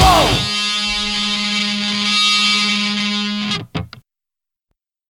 Whoa!